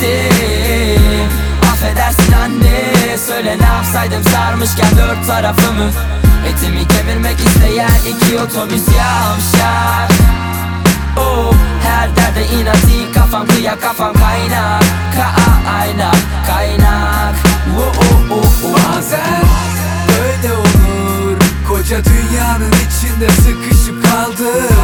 geçtim Affedersin anne Söyle ne yapsaydım sarmışken dört tarafımı. Etimi kemirmek isteyen iki otobüs yavşak. Oh, her derde inatı kafam kıya kafam kaynar Ka ayna kaynak. Oh, oh, oh, oh. Bazen böyle olur. Koca dünyanın içinde sıkışıp kaldım.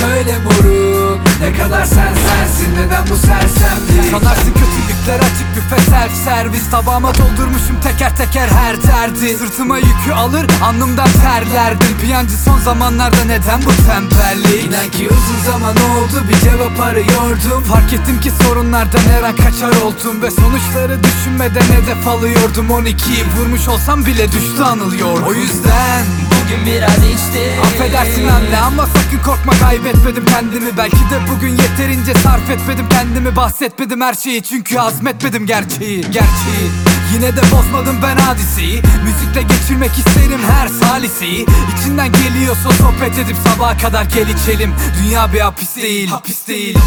Söyle moruk ne kadar sen sensin? Neden bu sersem? Sanarsın kötülükler açık büfe self servis. Tabağıma doldurmuşum teker teker her derdi Sırtıma yükü alır alnımdan terlerdim Piyancı son zamanlarda neden bu tembellik? İnan ki uzun zaman oldu bir cevap arıyordum. Fark ettim ki sorunlardan her an kaçar oldum. Ve sonuçları düşünmeden hedef alıyordum. 12'yi vurmuş olsam bile düştü anılıyor O yüzden Bugün biraz içtim Affedersin anne ama sakın korkma kaybetmedim kendimi. Belki de bugün yeterince sarf etmedim kendimi. Bahsetmedim her şeyi çünkü azmetmedim gerçeği Gerçeği. Yine de bozmadım ben hadiseyi. Müzikle geçirmek isterim her saliseyi İçinden geliyorsa sohbet edip sabaha kadar gel içelim. Dünya bir hapis değil Hapis değil.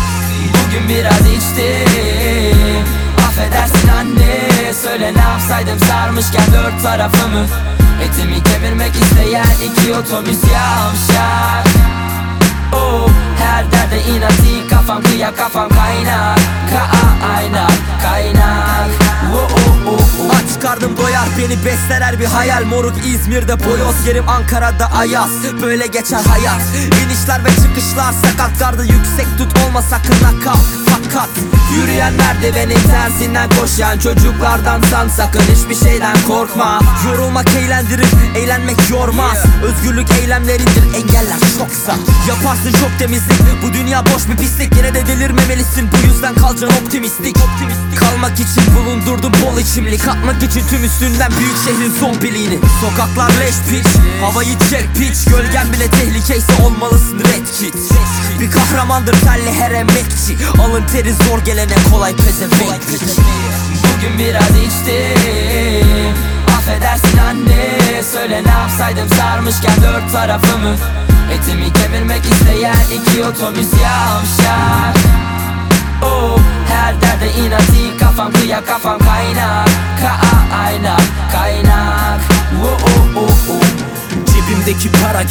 Bugün biraz içtim Affedersin anne Söyle ne yapsaydım sarmışken dört tarafımı Etimi kemirmek isteyen iki otobüs yavşak Oh, her derde inati kafam kıya kafam kaynak Kaynak, kaynak oh, oh, oh. Aç karnım doyar beni besler bir hayal. Moruk İzmir'de boyoz yerim Ankara'da ayaz. Böyle geçer hayat. İnişler ve çıkışlar sakat gardı yüksek tut olma sakın nakal Fakat Yürüyen merdivenin tersinden koşan çocuklardan san sakın hiçbir şeyden korkma. Yorulmak eğlendirir eğlenmek yormaz. Özgürlük eylemlerindir engeller çoksa Yaparsın çok temizlik bu dünya boş bir pislik. Yine de delirmemelisin bu yüzden kalacaksın optimistik. Kalmak için bulundurdum bol içimlik. Atmak için tüm üstünden büyük şehrin son biliğini Sokaklar leş piç Havayı çek piç. Gölgen bile tehlikeyse olmalısın red kit kahramandır telli her emekçi. Alın teri zor gelene kolay pezevenk. Bugün biraz içtim. Affedersin anne. Söyle ne yapsaydım sarmışken dört tarafımı. Etimi kemirmek isteyen iki otobüs yavşak. Oh, her derde inati kafam kıya kafam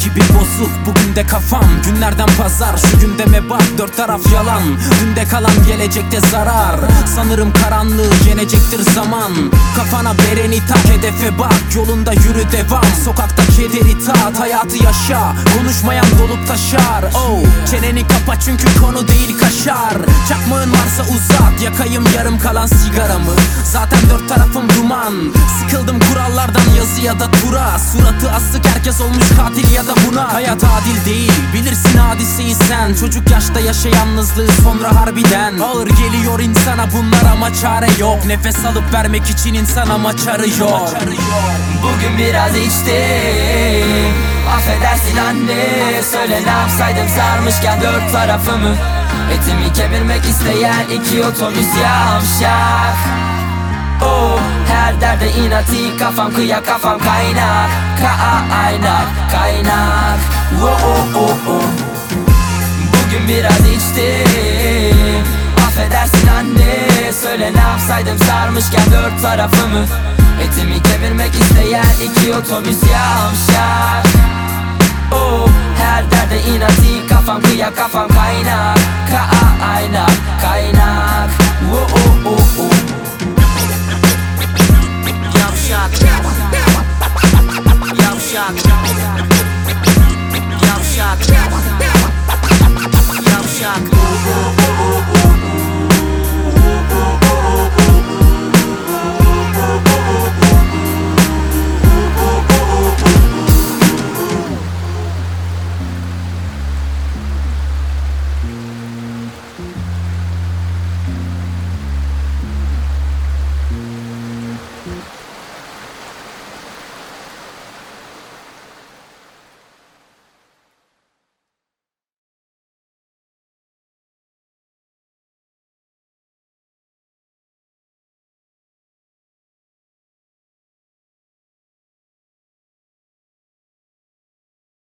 gibi bozuk. Bugün de kafam günlerden pazar. Şu gündeme bak dört taraf yalan. Dünde kalan gelecekte zarar. Sanırım karanlığı yenecektir zaman. Kafana bereni tak hedefe bak. Yolunda yürü devam. Sokakta kederi tat Hayatı yaşa. Konuşmayan dolup taşar. Oh Çeneni kapa çünkü konu değil kaşar. Çakmağın varsa uzat Yakayım yarım kalan sigaramı Zaten dört tarafım duman. Sıkıldım kurallardan yazı ya da tura. Suratı asık herkes olmuş katil ya da buna. Hayat adil değil bilirsin hadiseyi sen. Çocuk yaşta yaşa yalnızlığı sonra harbiden. Ağır geliyor insana bunlar ama çare yok. Nefes alıp vermek için insan amaç arıyor Bugün biraz içtim. Affedersin anne Söyle ne yapsaydım? Sarmışken dört tarafımı. Etimi kemirmek isteyen iki otobüs yavşak her derde inati kafam kıya kafam kaynak Kaynak, kaynak oh, oh, oh. Bugün biraz içtim. Affedersin anne Söyle ne yapsaydım? Sarmışken dört tarafımı. Etimi kemirmek isteyen iki otobüs yavşak Oh, her derde inati kafam kıya kafam kaynak Kaynak, Mm-hmm.